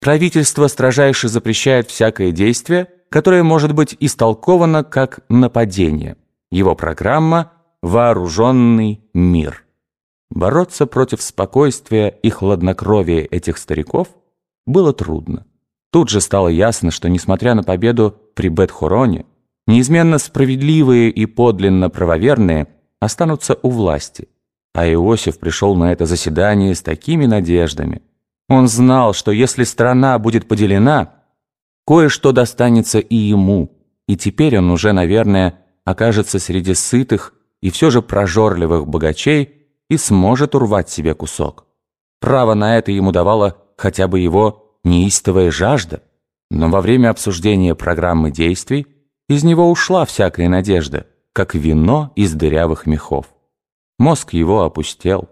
правительство строжайше запрещает всякое действие, которое может быть истолковано как нападение. Его программа «Вооруженный мир». Бороться против спокойствия и хладнокровия этих стариков было трудно. Тут же стало ясно, что, несмотря на победу при Бет-Хороне, неизменно справедливые и подлинно правоверные останутся у власти. А Иосиф пришел на это заседание с такими надеждами. Он знал, что если страна будет поделена, кое-что достанется и ему, и теперь он уже, наверное, окажется среди сытых и все же прожорливых богачей, и сможет урвать себе кусок. Право на это ему давала хотя бы его неистовая жажда, но во время обсуждения программы действий из него ушла всякая надежда, как вино из дырявых мехов. Мозг его опустел.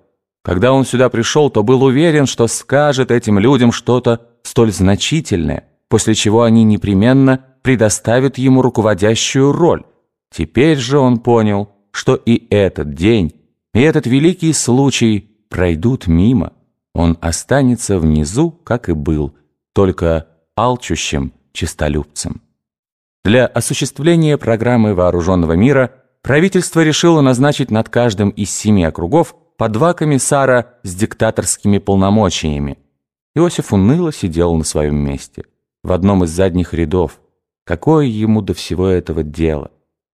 Когда он сюда пришел, то был уверен, что скажет этим людям что-то столь значительное, после чего они непременно предоставят ему руководящую роль. Теперь же он понял, что и этот день и этот великий случай пройдут мимо. Он останется внизу, как и был, только алчущим чистолюбцем. Для осуществления программы вооруженного мира правительство решило назначить над каждым из семи округов по два комиссара с диктаторскими полномочиями. Иосиф уныло сидел на своем месте, в одном из задних рядов. Какое ему до всего этого дело?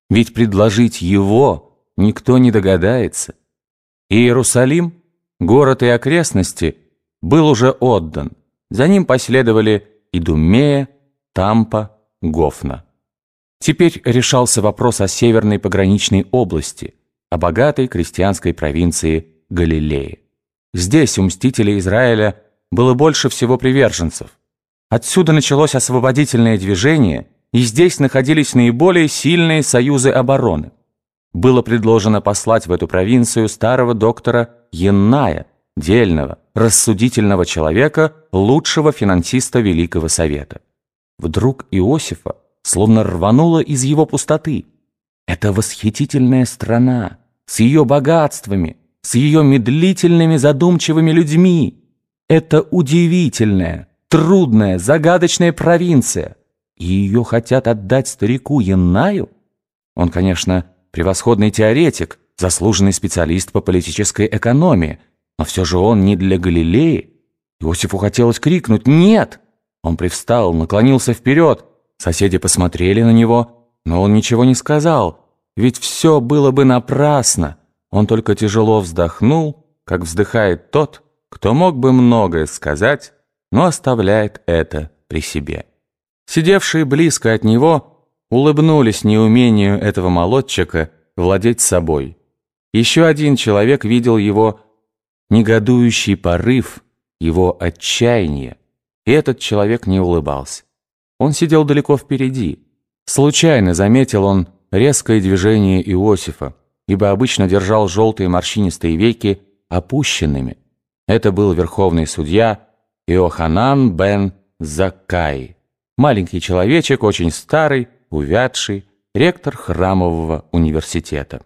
Ведь предложить его никто не догадается. Иерусалим, город и окрестности, был уже отдан. За ним последовали Идумея, Тампа, Гофна. Теперь решался вопрос о северной пограничной области, о богатой крестьянской провинции Галилеи. Здесь у мстителей Израиля было больше всего приверженцев. Отсюда началось освободительное движение, и здесь находились наиболее сильные союзы обороны было предложено послать в эту провинцию старого доктора Янная, дельного, рассудительного человека, лучшего финансиста Великого Совета. Вдруг Иосифа словно рвануло из его пустоты. Это восхитительная страна с ее богатствами, с ее медлительными задумчивыми людьми. Это удивительная, трудная, загадочная провинция. И ее хотят отдать старику Яннаю? Он, конечно, превосходный теоретик, заслуженный специалист по политической экономии. Но все же он не для Галилеи. Иосифу хотелось крикнуть «Нет!». Он привстал, наклонился вперед. Соседи посмотрели на него, но он ничего не сказал. Ведь все было бы напрасно. Он только тяжело вздохнул, как вздыхает тот, кто мог бы многое сказать, но оставляет это при себе. Сидевшие близко от него – улыбнулись неумению этого молодчика владеть собой. Еще один человек видел его негодующий порыв, его отчаяние, и этот человек не улыбался. Он сидел далеко впереди. Случайно заметил он резкое движение Иосифа, ибо обычно держал желтые морщинистые веки опущенными. Это был верховный судья Иоханан бен Заккай. Маленький человечек, очень старый, увядший, ректор храмового университета.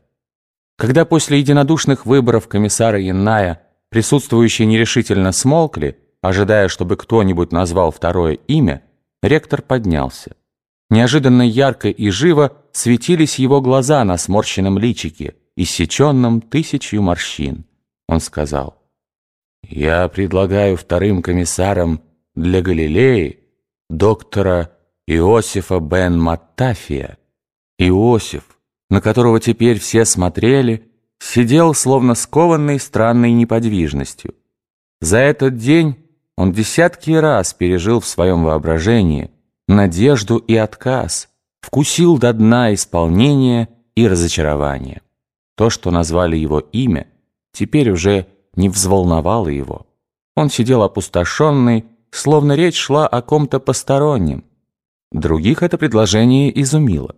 Когда после единодушных выборов комиссара Янная присутствующие нерешительно смолкли, ожидая, чтобы кто-нибудь назвал второе имя, ректор поднялся. Неожиданно ярко и живо светились его глаза на сморщенном личике, иссеченном тысячью морщин. Он сказал, «Я предлагаю вторым комиссаром для Галилеи доктора Иосифа бен Маттафия. Иосиф, на которого теперь все смотрели, сидел словно скованный странной неподвижностью. За этот день он десятки раз пережил в своем воображении надежду и отказ, вкусил до дна исполнение и разочарование. То, что назвали его имя, теперь уже не взволновало его. Он сидел опустошенный, словно речь шла о ком-то постороннем, Других это предложение изумило.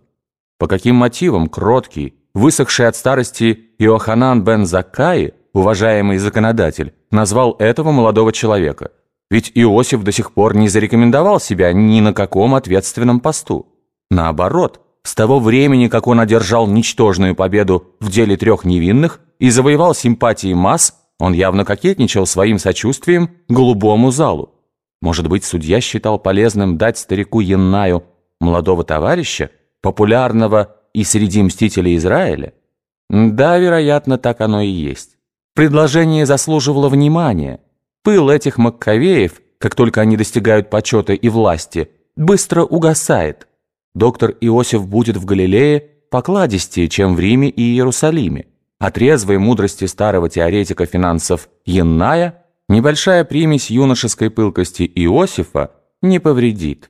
По каким мотивам кроткий, высохший от старости Иоханан бен Заккаи, уважаемый законодатель, назвал этого молодого человека? Ведь Иосиф до сих пор не зарекомендовал себя ни на каком ответственном посту. Наоборот, с того времени, как он одержал ничтожную победу в деле трех невинных и завоевал симпатии масс, он явно кокетничал своим сочувствием голубому залу. Может быть, судья считал полезным дать старику Яннаю молодого товарища, популярного и среди мстителей Израиля? Да, вероятно, так оно и есть. Предложение заслуживало внимания. Пыл этих Маккавеев, как только они достигают почета и власти, быстро угасает. Доктор Иосиф будет в Галилее покладистее, чем в Риме и Иерусалиме. От резвой мудрости старого теоретика финансов Янная небольшая примесь юношеской пылкости Иосифа не повредит.